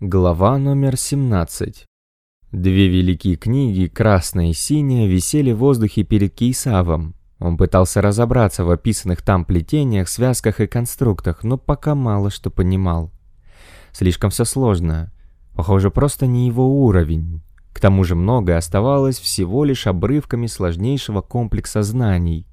Глава номер 17. Две великие книги, красная и синяя, висели в воздухе перед Кейсавом. Он пытался разобраться в описанных там плетениях, связках и конструктах, но пока мало что понимал. Слишком все сложно. Похоже, просто не его уровень. К тому же многое оставалось всего лишь обрывками сложнейшего комплекса знаний,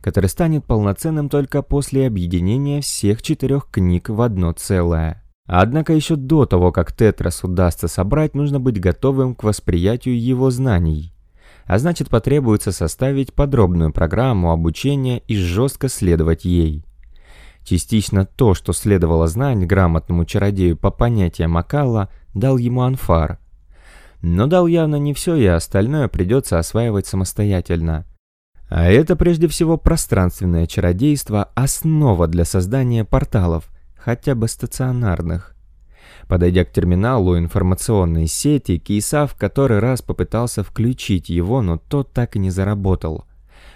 который станет полноценным только после объединения всех четырех книг в одно целое. Однако еще до того, как Тетрас удастся собрать, нужно быть готовым к восприятию его знаний. А значит, потребуется составить подробную программу обучения и жестко следовать ей. Частично то, что следовало знать грамотному чародею по понятиям Акала, дал ему Анфар. Но дал явно не все, и остальное придется осваивать самостоятельно. А это прежде всего пространственное чародейство – основа для создания порталов, хотя бы стационарных. Подойдя к терминалу информационной сети, Кейса в который раз попытался включить его, но тот так и не заработал.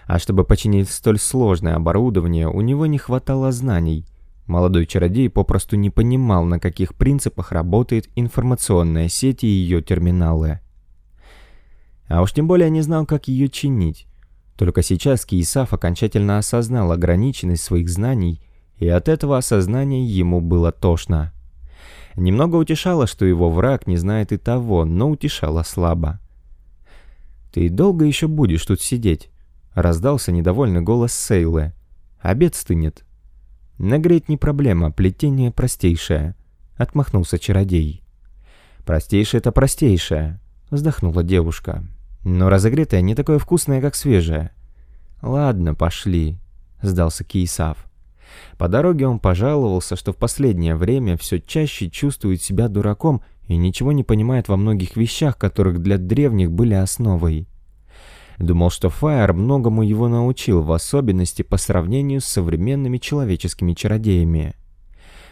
А чтобы починить столь сложное оборудование, у него не хватало знаний. Молодой чародей попросту не понимал, на каких принципах работает информационная сеть и ее терминалы. А уж тем более не знал, как ее чинить. Только сейчас Киесав окончательно осознал ограниченность своих знаний, и от этого осознания ему было тошно. Немного утешало, что его враг не знает и того, но утешало слабо. «Ты долго еще будешь тут сидеть?» — раздался недовольный голос Сейлы. «Обед стынет». «Нагреть не проблема, плетение простейшее», — отмахнулся чародей. «Простейшее — это простейшее», — вздохнула девушка. Но разогретое не такое вкусное, как свежее. «Ладно, пошли», — сдался Киесав. По дороге он пожаловался, что в последнее время все чаще чувствует себя дураком и ничего не понимает во многих вещах, которых для древних были основой. Думал, что Фаер многому его научил, в особенности по сравнению с современными человеческими чародеями.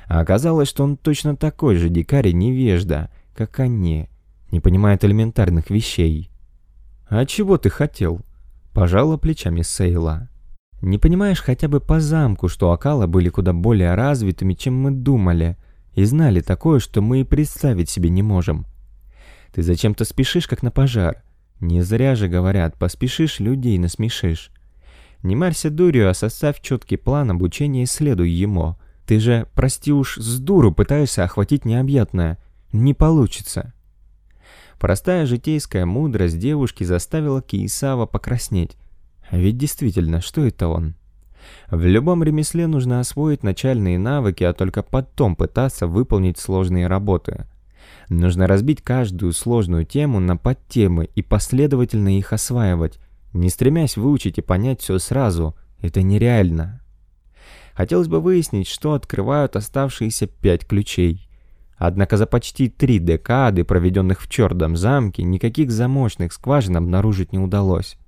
А оказалось, что он точно такой же дикарь и невежда, как они, не понимает элементарных вещей. «А чего ты хотел?» – пожала плечами Сейла. «Не понимаешь хотя бы по замку, что Акала были куда более развитыми, чем мы думали, и знали такое, что мы и представить себе не можем. Ты зачем-то спешишь, как на пожар. Не зря же говорят, поспешишь, людей насмешишь. Не марься дурью, а составь четкий план обучения и следуй ему. Ты же, прости уж, с дуру пытаешься охватить необъятное. Не получится». Простая житейская мудрость девушки заставила Киесава покраснеть. А ведь действительно, что это он? В любом ремесле нужно освоить начальные навыки, а только потом пытаться выполнить сложные работы. Нужно разбить каждую сложную тему на подтемы и последовательно их осваивать, не стремясь выучить и понять все сразу. Это нереально. Хотелось бы выяснить, что открывают оставшиеся пять ключей. Однако за почти три декады, проведенных в Черном замке, никаких замочных скважин обнаружить не удалось.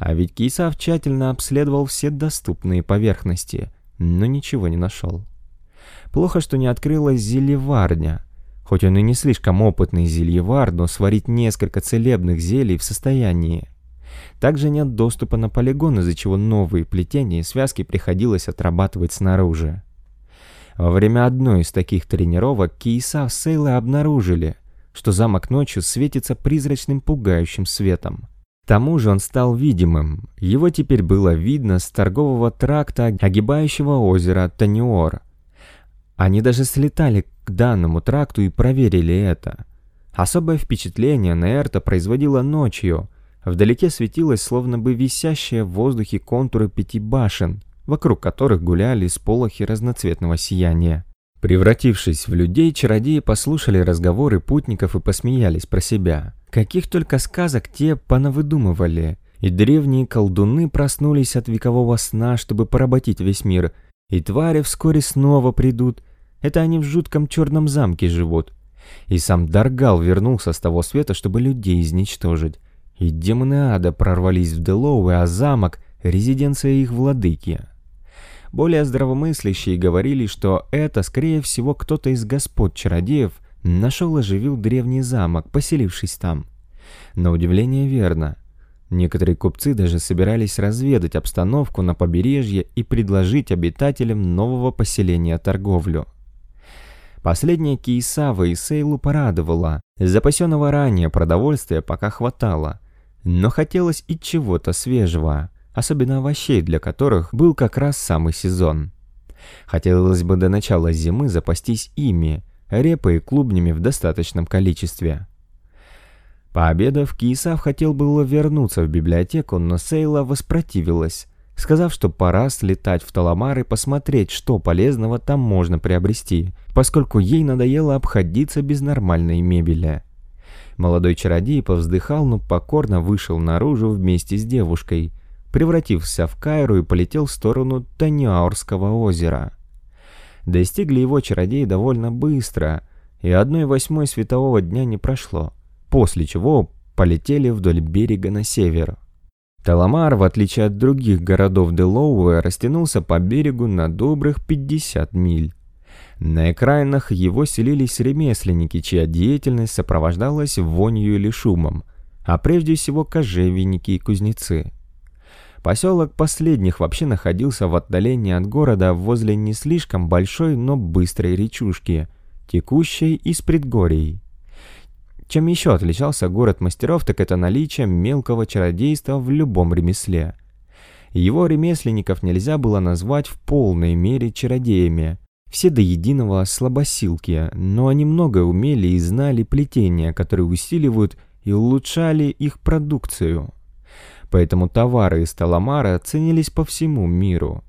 А ведь Кисав тщательно обследовал все доступные поверхности, но ничего не нашел. Плохо, что не открылась зельеварня. Хоть он и не слишком опытный зельевар, но сварить несколько целебных зелий в состоянии. Также нет доступа на полигон, из-за чего новые плетения и связки приходилось отрабатывать снаружи. Во время одной из таких тренировок Киеса с Сейлой обнаружили, что замок ночью светится призрачным пугающим светом. Тому же он стал видимым. Его теперь было видно с торгового тракта, огибающего озеро Таниор. Они даже слетали к данному тракту и проверили это. Особое впечатление на Эрта производило ночью. Вдалеке светилось словно бы висящие в воздухе контуры пяти башен – вокруг которых гуляли сполохи разноцветного сияния. Превратившись в людей, чародеи послушали разговоры путников и посмеялись про себя. Каких только сказок те понавыдумывали. И древние колдуны проснулись от векового сна, чтобы поработить весь мир. И твари вскоре снова придут. Это они в жутком черном замке живут. И сам Даргал вернулся с того света, чтобы людей изничтожить. И демоны ада прорвались в Делоу, а замок — резиденция их владыки. Более здравомыслящие говорили, что это, скорее всего, кто-то из господ чародеев нашел оживил древний замок, поселившись там. На удивление верно. Некоторые купцы даже собирались разведать обстановку на побережье и предложить обитателям нового поселения торговлю. Последняя Киесава и Сейлу порадовала. Запасенного ранее продовольствия пока хватало. Но хотелось и чего-то свежего, особенно овощей, для которых был как раз самый сезон. Хотелось бы до начала зимы запастись ими, репой и клубнями в достаточном количестве. Пообедав, Киесав хотел было вернуться в библиотеку, но Сейла воспротивилась, сказав, что пора слетать в Таламар и посмотреть, что полезного там можно приобрести, поскольку ей надоело обходиться без нормальной мебели. Молодой чародей повздыхал, но покорно вышел наружу вместе с девушкой, превратился в Кайру и полетел в сторону Таниаурского озера. Достигли его чародеи довольно быстро, и одной восьмой светового дня не прошло после чего полетели вдоль берега на север. Таламар, в отличие от других городов Делоуэ, растянулся по берегу на добрых 50 миль. На окраинах его селились ремесленники, чья деятельность сопровождалась вонью или шумом, а прежде всего кожевенники и кузнецы. Поселок последних вообще находился в отдалении от города возле не слишком большой, но быстрой речушки, текущей из предгорий. Чем еще отличался город мастеров, так это наличием мелкого чародейства в любом ремесле. Его ремесленников нельзя было назвать в полной мере чародеями. Все до единого слабосилки, но они многое умели и знали плетения, которые усиливают и улучшали их продукцию. Поэтому товары из Таламара ценились по всему миру.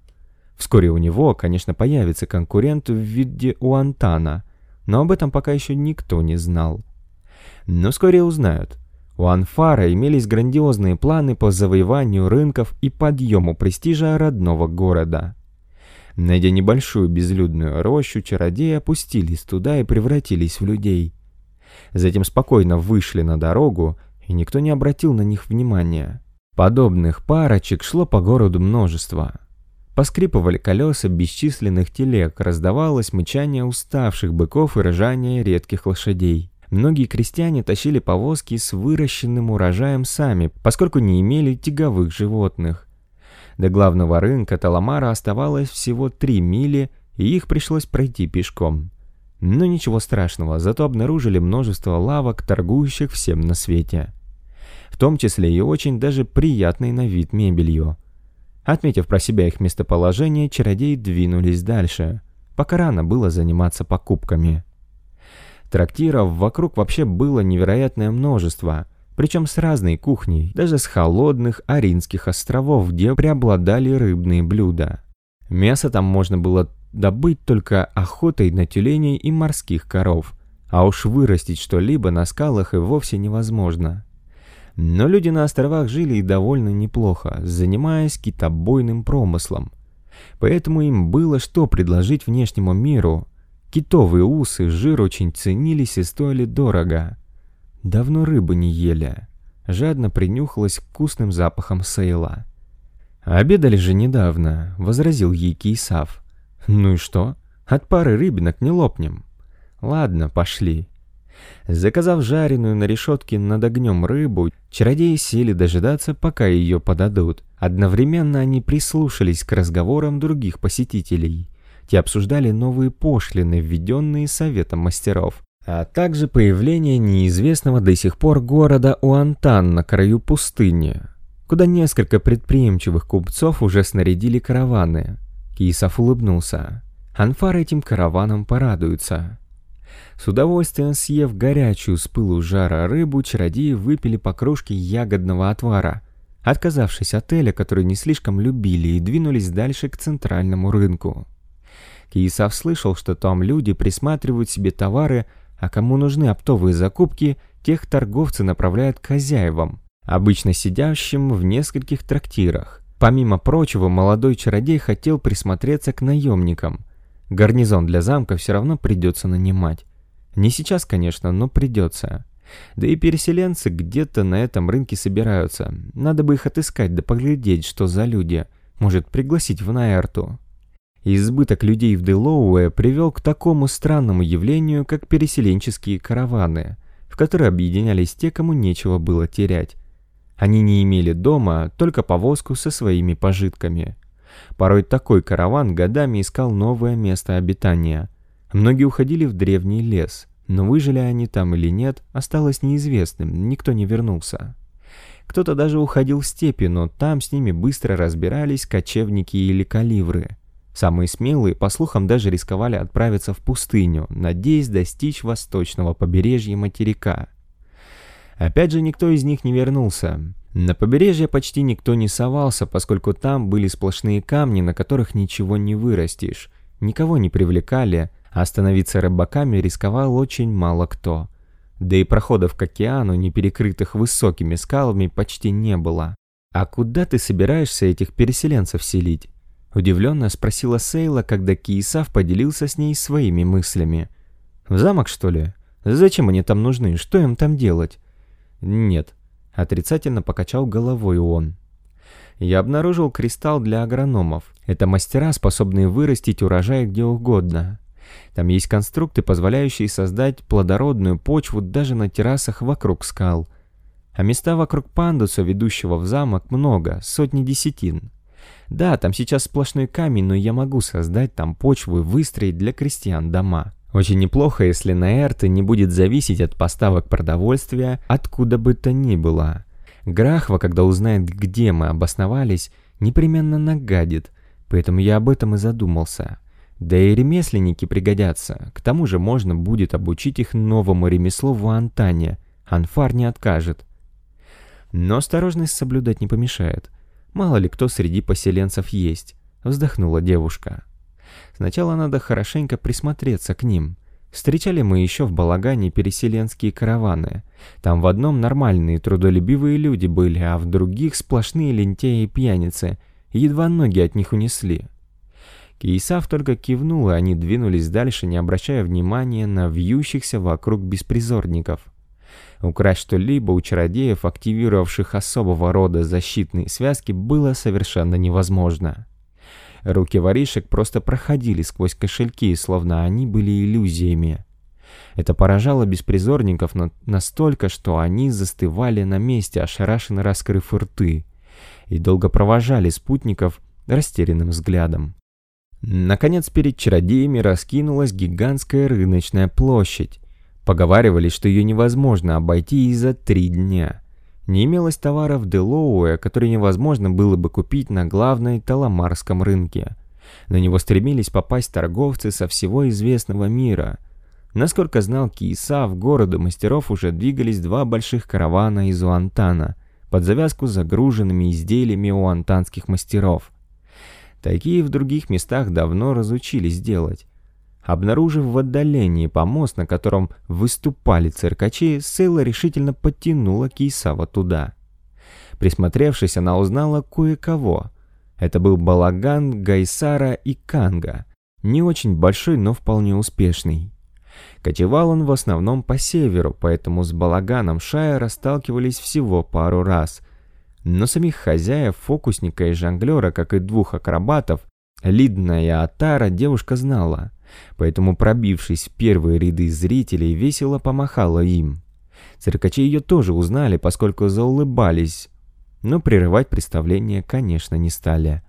Вскоре у него, конечно, появится конкурент в виде Уантана, но об этом пока еще никто не знал но вскоре узнают. У Анфара имелись грандиозные планы по завоеванию рынков и подъему престижа родного города. Найдя небольшую безлюдную рощу, чародеи опустились туда и превратились в людей. Затем спокойно вышли на дорогу, и никто не обратил на них внимания. Подобных парочек шло по городу множество. Поскрипывали колеса бесчисленных телег, раздавалось мычание уставших быков и ржание редких лошадей. Многие крестьяне тащили повозки с выращенным урожаем сами, поскольку не имели тяговых животных. До главного рынка Таламара оставалось всего три мили, и их пришлось пройти пешком. Но ничего страшного, зато обнаружили множество лавок, торгующих всем на свете. В том числе и очень даже приятной на вид мебелью. Отметив про себя их местоположение, чародеи двинулись дальше, пока рано было заниматься покупками. Трактиров вокруг вообще было невероятное множество, причем с разной кухней, даже с холодных Аринских островов, где преобладали рыбные блюда. Мясо там можно было добыть только охотой на тюленей и морских коров, а уж вырастить что-либо на скалах и вовсе невозможно. Но люди на островах жили и довольно неплохо, занимаясь китобойным промыслом. Поэтому им было что предложить внешнему миру, Китовые усы, жир очень ценились и стоили дорого. Давно рыбы не ели. Жадно принюхалась вкусным запахом сейла. «Обедали же недавно», — возразил ей Кейсав. «Ну и что? От пары рыбинок не лопнем». «Ладно, пошли». Заказав жареную на решетке над огнем рыбу, чародеи сели дожидаться, пока ее подадут. Одновременно они прислушались к разговорам других посетителей. Те обсуждали новые пошлины, введенные Советом мастеров, а также появление неизвестного до сих пор города Уантан на краю пустыни, куда несколько предприимчивых купцов уже снарядили караваны. Кисов улыбнулся. Анфар этим караваном порадуется. С удовольствием съев горячую с пылу жара рыбу, чародеи выпили по кружке ягодного отвара, отказавшись от Эля, который не слишком любили, и двинулись дальше к центральному рынку. Киесав слышал, что там люди присматривают себе товары, а кому нужны оптовые закупки, тех торговцы направляют к хозяевам, обычно сидящим в нескольких трактирах. Помимо прочего, молодой чародей хотел присмотреться к наемникам. Гарнизон для замка все равно придется нанимать. Не сейчас, конечно, но придется. Да и переселенцы где-то на этом рынке собираются. Надо бы их отыскать да поглядеть, что за люди. Может, пригласить в Найарту. Избыток людей в Делоуэ привел к такому странному явлению, как переселенческие караваны, в которые объединялись те, кому нечего было терять. Они не имели дома, только повозку со своими пожитками. Порой такой караван годами искал новое место обитания. Многие уходили в древний лес, но выжили они там или нет, осталось неизвестным, никто не вернулся. Кто-то даже уходил в степи, но там с ними быстро разбирались кочевники или каливры. Самые смелые, по слухам, даже рисковали отправиться в пустыню, надеясь достичь восточного побережья материка. Опять же, никто из них не вернулся. На побережье почти никто не совался, поскольку там были сплошные камни, на которых ничего не вырастешь. Никого не привлекали, а становиться рыбаками рисковал очень мало кто. Да и проходов к океану, не перекрытых высокими скалами, почти не было. «А куда ты собираешься этих переселенцев селить?» Удивленно спросила Сейла, когда Киесав поделился с ней своими мыслями. «В замок, что ли? Зачем они там нужны? Что им там делать?» «Нет», — отрицательно покачал головой он. «Я обнаружил кристалл для агрономов. Это мастера, способные вырастить урожай где угодно. Там есть конструкты, позволяющие создать плодородную почву даже на террасах вокруг скал. А места вокруг пандуса, ведущего в замок, много, сотни десятин. Да, там сейчас сплошной камень, но я могу создать там почву и выстроить для крестьян дома. Очень неплохо, если Наэрта не будет зависеть от поставок продовольствия откуда бы то ни было. Грахва, когда узнает, где мы обосновались, непременно нагадит, поэтому я об этом и задумался. Да и ремесленники пригодятся. К тому же можно будет обучить их новому ремеслу в Антане. Анфар не откажет. Но осторожность соблюдать не помешает. Мало ли кто среди поселенцев есть. Вздохнула девушка. Сначала надо хорошенько присмотреться к ним. Встречали мы еще в Балагане переселенские караваны. Там в одном нормальные трудолюбивые люди были, а в других сплошные лентяи и пьяницы. Едва ноги от них унесли. Кейсав только кивнул, и они двинулись дальше, не обращая внимания на вьющихся вокруг беспризорников. Украсть что-либо у чародеев, активировавших особого рода защитные связки, было совершенно невозможно. Руки воришек просто проходили сквозь кошельки, словно они были иллюзиями. Это поражало беспризорников настолько, что они застывали на месте, ошарашенно раскрыв рты, и долго провожали спутников растерянным взглядом. Наконец, перед чародеями раскинулась гигантская рыночная площадь. Поговаривали, что ее невозможно обойти и за три дня. Не имелось товаров Делоуэ, которые невозможно было бы купить на главной Таламарском рынке. На него стремились попасть торговцы со всего известного мира. Насколько знал Кииса, в городу мастеров уже двигались два больших каравана из Уантана, под завязку загруженными изделиями уантанских мастеров – Такие в других местах давно разучились делать. Обнаружив в отдалении помост, на котором выступали циркачи, Сейла решительно подтянула Кейсава туда. Присмотревшись, она узнала кое-кого. Это был балаган Гайсара и Канга. Не очень большой, но вполне успешный. Кочевал он в основном по северу, поэтому с балаганом Шая сталкивались всего пару раз, но самих хозяев, фокусника и жонглера, как и двух акробатов, Лидна и Атара девушка знала, поэтому, пробившись в первые ряды зрителей, весело помахала им. Циркачи ее тоже узнали, поскольку заулыбались, но прерывать представление, конечно, не стали.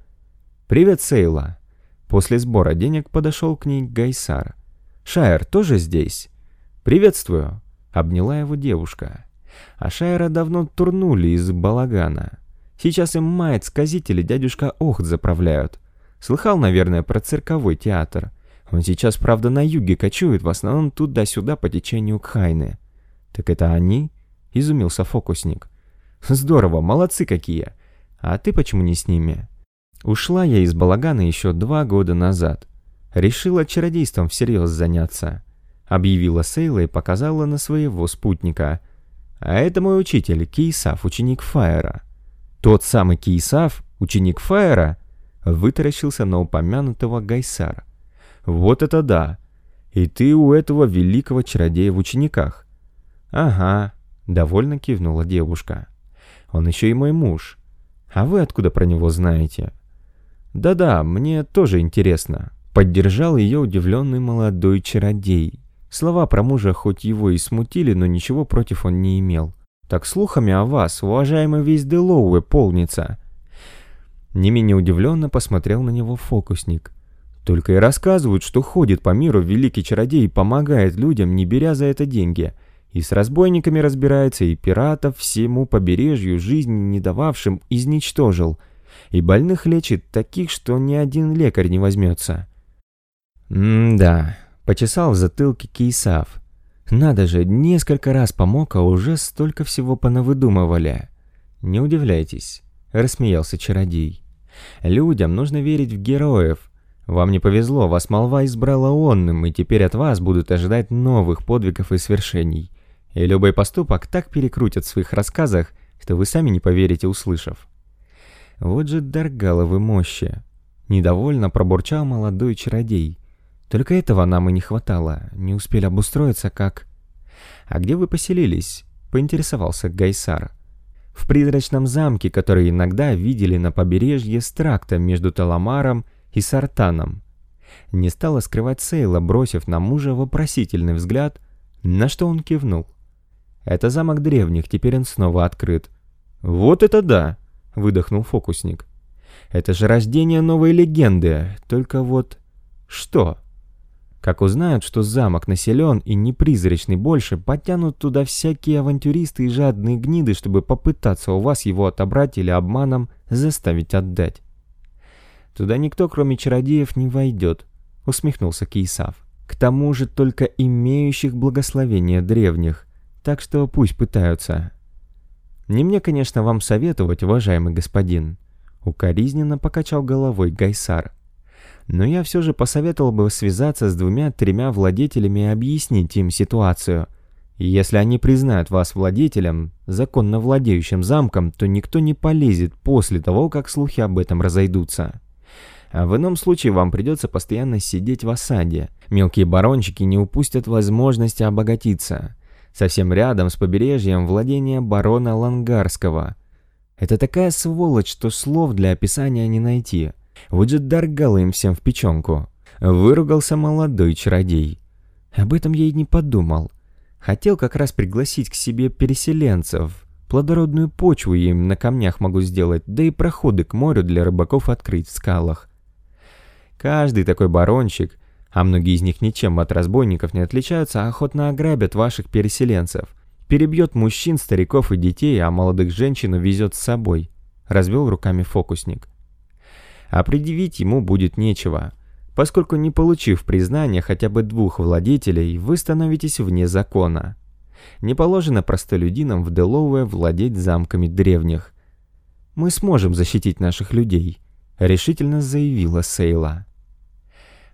«Привет, Сейла!» После сбора денег подошел к ней Гайсар. «Шайер тоже здесь?» «Приветствую!» — обняла его девушка. А Шайра давно турнули из балагана. Сейчас им мает сказители дядюшка Охт заправляют. Слыхал, наверное, про цирковой театр. Он сейчас, правда, на юге кочует, в основном туда-сюда по течению Кхайны. Так это они? Изумился фокусник. Здорово, молодцы какие. А ты почему не с ними? Ушла я из балагана еще два года назад. Решила чародейством всерьез заняться. Объявила Сейла и показала на своего спутника – а это мой учитель, Кейсав, ученик Фаера. Тот самый Кейсав, ученик Фаера, вытаращился на упомянутого Гайсара. Вот это да! И ты у этого великого чародея в учениках. Ага, довольно кивнула девушка. Он еще и мой муж. А вы откуда про него знаете? Да-да, мне тоже интересно. Поддержал ее удивленный молодой чародей. Слова про мужа хоть его и смутили, но ничего против он не имел. «Так слухами о вас, уважаемый весь Делоуэ, полнится!» Не менее удивленно посмотрел на него фокусник. Только и рассказывают, что ходит по миру великий чародей и помогает людям, не беря за это деньги. И с разбойниками разбирается, и пиратов всему побережью жизни не дававшим изничтожил. И больных лечит таких, что ни один лекарь не возьмется. М-да, почесал в затылке Кейсав. Надо же, несколько раз помог, а уже столько всего понавыдумывали. Не удивляйтесь, рассмеялся чародей. Людям нужно верить в героев, вам не повезло, вас молва избрала онным, и теперь от вас будут ожидать новых подвигов и свершений. И любой поступок так перекрутят в своих рассказах, что вы сами не поверите, услышав. Вот же даргаловы мощи. Недовольно пробурчал молодой чародей. Только этого нам и не хватало, не успели обустроиться как... «А где вы поселились?» — поинтересовался Гайсар. «В призрачном замке, который иногда видели на побережье с трактом между Таламаром и Сартаном. Не стала скрывать Сейла, бросив на мужа вопросительный взгляд, на что он кивнул. «Это замок древних, теперь он снова открыт». «Вот это да!» — выдохнул фокусник. «Это же рождение новой легенды, только вот...» «Что?» Как узнают, что замок населен и не призрачный больше, потянут туда всякие авантюристы и жадные гниды, чтобы попытаться у вас его отобрать или обманом заставить отдать. Туда никто, кроме чародеев, не войдет», — усмехнулся Кейсав. «К тому же только имеющих благословение древних, так что пусть пытаются». «Не мне, конечно, вам советовать, уважаемый господин», — укоризненно покачал головой Гайсар. «Но я все же посоветовал бы связаться с двумя-тремя владетелями и объяснить им ситуацию. Если они признают вас владетелем, законно владеющим замком, то никто не полезет после того, как слухи об этом разойдутся». А в ином случае вам придется постоянно сидеть в осаде. Мелкие барончики не упустят возможности обогатиться. Совсем рядом с побережьем владение барона Лангарского. Это такая сволочь, что слов для описания не найти. Вот же доргало им всем в печенку. Выругался молодой чародей. Об этом я и не подумал. Хотел как раз пригласить к себе переселенцев. Плодородную почву им на камнях могу сделать, да и проходы к морю для рыбаков открыть в скалах. Каждый такой барончик, а многие из них ничем от разбойников не отличаются, охотно ограбят ваших переселенцев. Перебьет мужчин, стариков и детей, а молодых женщин увезет с собой. Развел руками фокусник. А предъявить ему будет нечего, поскольку не получив признания хотя бы двух владетелей, вы становитесь вне закона. Не положено простолюдинам в Делоуэ владеть замками древних. Мы сможем защитить наших людей, решительно заявила Сейла.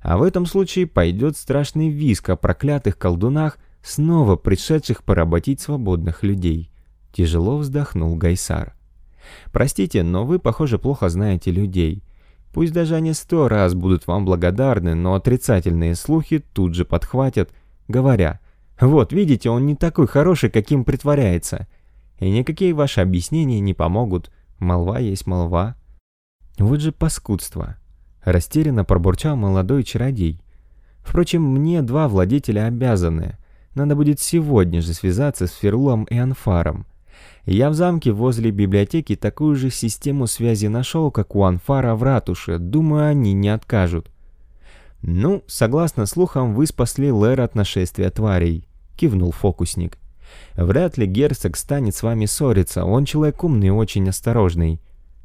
А в этом случае пойдет страшный виск о проклятых колдунах, снова пришедших поработить свободных людей. Тяжело вздохнул Гайсар. Простите, но вы, похоже, плохо знаете людей. Пусть даже они сто раз будут вам благодарны, но отрицательные слухи тут же подхватят, говоря, «Вот, видите, он не такой хороший, каким притворяется». И никакие ваши объяснения не помогут. Молва есть молва. Вот же паскудство. Растерянно пробурчал молодой чародей. Впрочем, мне два владетеля обязаны. Надо будет сегодня же связаться с Ферлом и Анфаром. Я в замке возле библиотеки такую же систему связи нашел, как у Анфара в ратуше. Думаю, они не откажут. «Ну, согласно слухам, вы спасли Лэр от нашествия тварей», — кивнул фокусник. «Вряд ли герцог станет с вами ссориться, он человек умный и очень осторожный.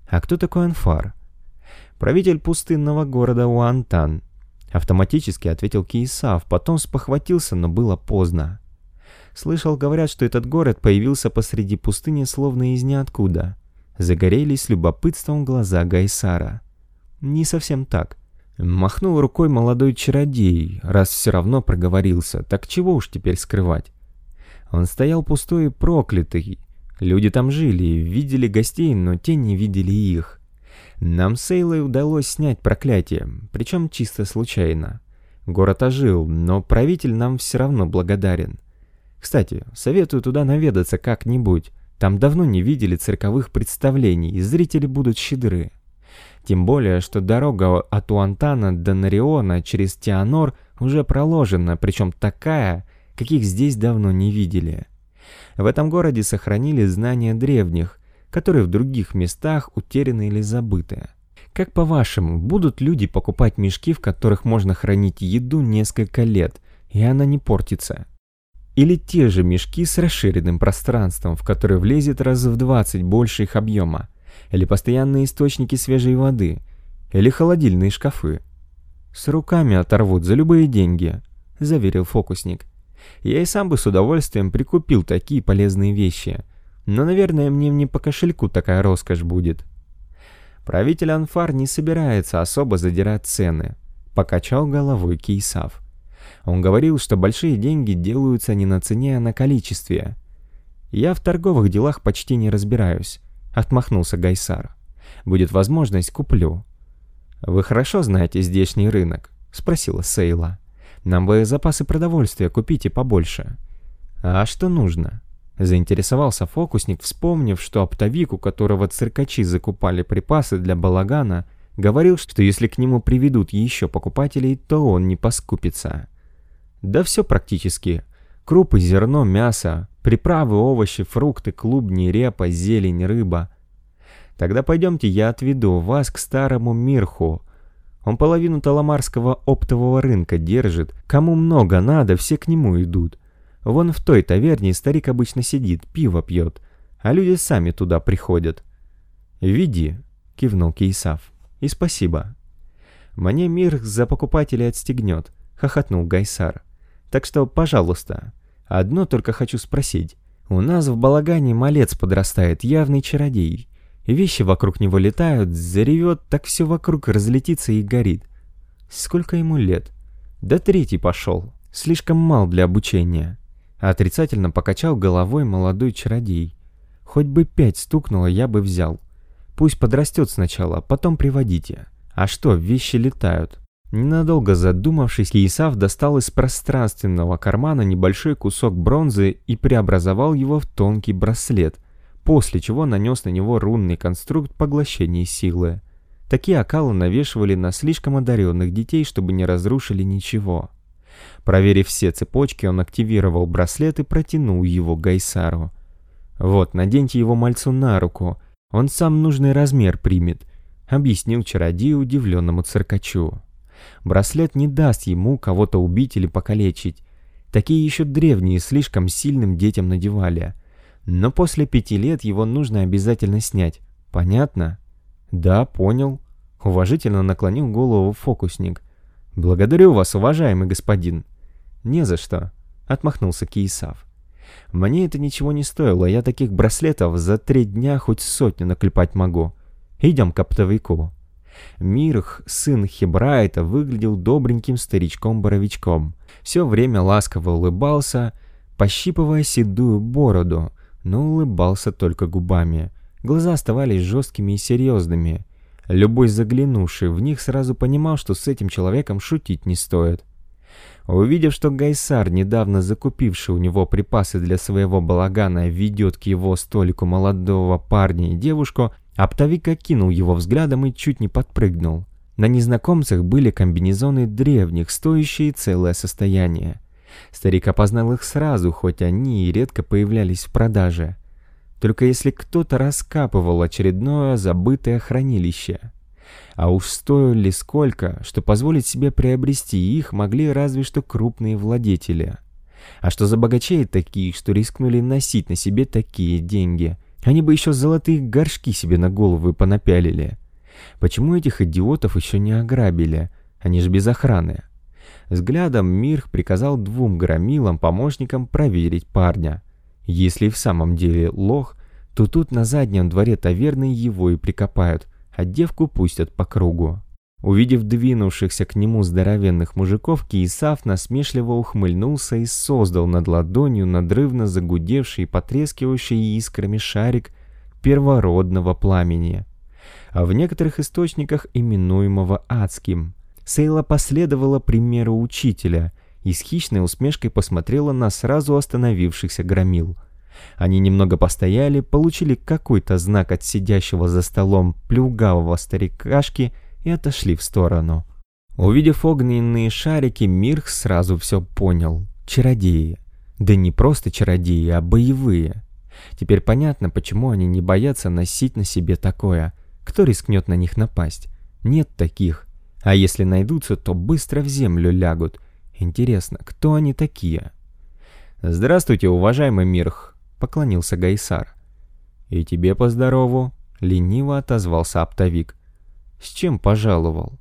А кто такой Анфар?» Правитель пустынного города Уантан. Автоматически ответил Кейсав, потом спохватился, но было поздно. Слышал, говорят, что этот город появился посреди пустыни словно из ниоткуда. Загорелись любопытством глаза Гайсара. Не совсем так. Махнул рукой молодой чародей, раз все равно проговорился, так чего уж теперь скрывать. Он стоял пустой и проклятый. Люди там жили, видели гостей, но те не видели их. Нам с Эйлой удалось снять проклятие, причем чисто случайно. Город ожил, но правитель нам все равно благодарен. Кстати, советую туда наведаться как-нибудь. Там давно не видели цирковых представлений, и зрители будут щедры. Тем более, что дорога от Уантана до Нариона через Тианор уже проложена, причем такая, каких здесь давно не видели. В этом городе сохранили знания древних, которые в других местах утеряны или забыты. Как по-вашему, будут люди покупать мешки, в которых можно хранить еду несколько лет, и она не портится? Или те же мешки с расширенным пространством, в которые влезет раз в 20 больше их объема? Или постоянные источники свежей воды? Или холодильные шкафы? С руками оторвут за любые деньги, заверил фокусник. Я и сам бы с удовольствием прикупил такие полезные вещи. Но, наверное, мне не по кошельку такая роскошь будет. Правитель Анфар не собирается особо задирать цены, покачал головой Кейсав. Он говорил, что большие деньги делаются не на цене, а на количестве. «Я в торговых делах почти не разбираюсь», — отмахнулся Гайсар. «Будет возможность, куплю». «Вы хорошо знаете здешний рынок?» — спросила Сейла. «Нам бы запасы продовольствия купите побольше». «А что нужно?» Заинтересовался фокусник, вспомнив, что оптовик, у которого циркачи закупали припасы для балагана, говорил, что если к нему приведут еще покупателей, то он не поскупится. Да все практически. Крупы, зерно, мясо, приправы, овощи, фрукты, клубни, репа, зелень, рыба. Тогда пойдемте, я отведу вас к старому Мирху. Он половину таламарского оптового рынка держит. Кому много надо, все к нему идут. Вон в той таверне старик обычно сидит, пиво пьет, а люди сами туда приходят. «Веди», — кивнул Кейсав. «И спасибо». «Мне Мирх за покупателей отстегнет», — хохотнул Гайсар. Так что, пожалуйста, одно только хочу спросить. У нас в балагане малец подрастает, явный чародей. Вещи вокруг него летают, заревет, так все вокруг разлетится и горит. Сколько ему лет? Да третий пошел. Слишком мал для обучения. Отрицательно покачал головой молодой чародей. Хоть бы пять стукнуло, я бы взял. Пусть подрастет сначала, потом приводите. А что, вещи летают. Ненадолго задумавшись, Исав достал из пространственного кармана небольшой кусок бронзы и преобразовал его в тонкий браслет, после чего нанес на него рунный конструкт поглощения силы. Такие окалы навешивали на слишком одаренных детей, чтобы не разрушили ничего. Проверив все цепочки, он активировал браслет и протянул его Гайсару. «Вот, наденьте его мальцу на руку, он сам нужный размер примет», — объяснил чародей удивленному циркачу. Браслет не даст ему кого-то убить или покалечить. Такие еще древние слишком сильным детям надевали. Но после пяти лет его нужно обязательно снять. Понятно? Да, понял. Уважительно наклонил голову фокусник. Благодарю вас, уважаемый господин. Не за что. Отмахнулся Киесав. Мне это ничего не стоило, я таких браслетов за три дня хоть сотню наклепать могу. Идем к оптовику. Мирх, сын Хебрайта, выглядел добреньким старичком-боровичком. Все время ласково улыбался, пощипывая седую бороду, но улыбался только губами. Глаза оставались жесткими и серьезными. Любой заглянувший в них сразу понимал, что с этим человеком шутить не стоит. Увидев, что Гайсар, недавно закупивший у него припасы для своего балагана, ведет к его столику молодого парня и девушку, Оптовик окинул его взглядом и чуть не подпрыгнул. На незнакомцах были комбинезоны древних, стоящие целое состояние. Старик опознал их сразу, хоть они и редко появлялись в продаже. Только если кто-то раскапывал очередное забытое хранилище. А уж стоили сколько, что позволить себе приобрести их могли разве что крупные владетели. А что за богачей такие, что рискнули носить на себе такие деньги – они бы еще золотые горшки себе на головы понапялили. Почему этих идиотов еще не ограбили? Они же без охраны. Взглядом Мирх приказал двум громилам-помощникам проверить парня. Если в самом деле лох, то тут на заднем дворе таверны его и прикопают, а девку пустят по кругу. Увидев двинувшихся к нему здоровенных мужиков, Киесав насмешливо ухмыльнулся и создал над ладонью надрывно загудевший и потрескивающий искрами шарик первородного пламени, а в некоторых источниках именуемого адским. Сейла последовала примеру учителя и с хищной усмешкой посмотрела на сразу остановившихся громил. Они немного постояли, получили какой-то знак от сидящего за столом плюгавого старикашки и отошли в сторону. Увидев огненные шарики, Мирх сразу все понял. Чародеи. Да не просто чародеи, а боевые. Теперь понятно, почему они не боятся носить на себе такое. Кто рискнет на них напасть? Нет таких. А если найдутся, то быстро в землю лягут. Интересно, кто они такие? «Здравствуйте, уважаемый Мирх», — поклонился Гайсар. «И тебе поздорову», — лениво отозвался оптовик. «С чем пожаловал?»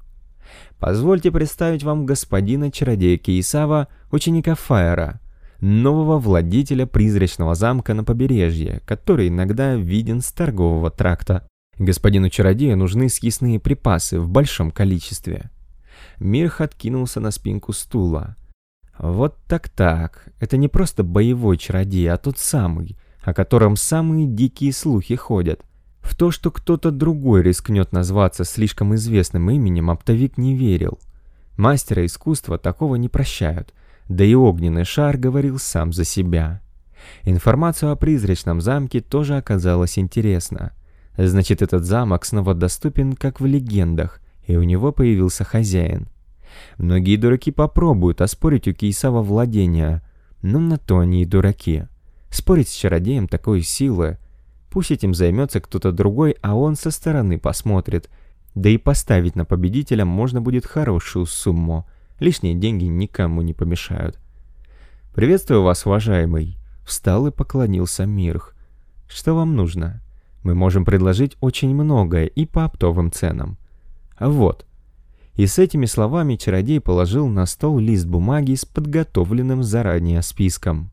«Позвольте представить вам господина чародея Кейсава, ученика Фаера, нового владетеля призрачного замка на побережье, который иногда виден с торгового тракта. Господину чародею нужны съестные припасы в большом количестве». Мирх откинулся на спинку стула. «Вот так-так, это не просто боевой чародей, а тот самый, о котором самые дикие слухи ходят. В то, что кто-то другой рискнет назваться слишком известным именем, оптовик не верил. Мастера искусства такого не прощают, да и огненный шар говорил сам за себя. Информацию о призрачном замке тоже оказалась интересна. Значит, этот замок снова доступен, как в легендах, и у него появился хозяин. Многие дураки попробуют оспорить у Кейсава владения, но на то они и дураки. Спорить с чародеем такой силы. Пусть этим займется кто-то другой, а он со стороны посмотрит. Да и поставить на победителя можно будет хорошую сумму. Лишние деньги никому не помешают. «Приветствую вас, уважаемый!» Встал и поклонился Мирх. «Что вам нужно? Мы можем предложить очень многое и по оптовым ценам. Вот». И с этими словами чародей положил на стол лист бумаги с подготовленным заранее списком.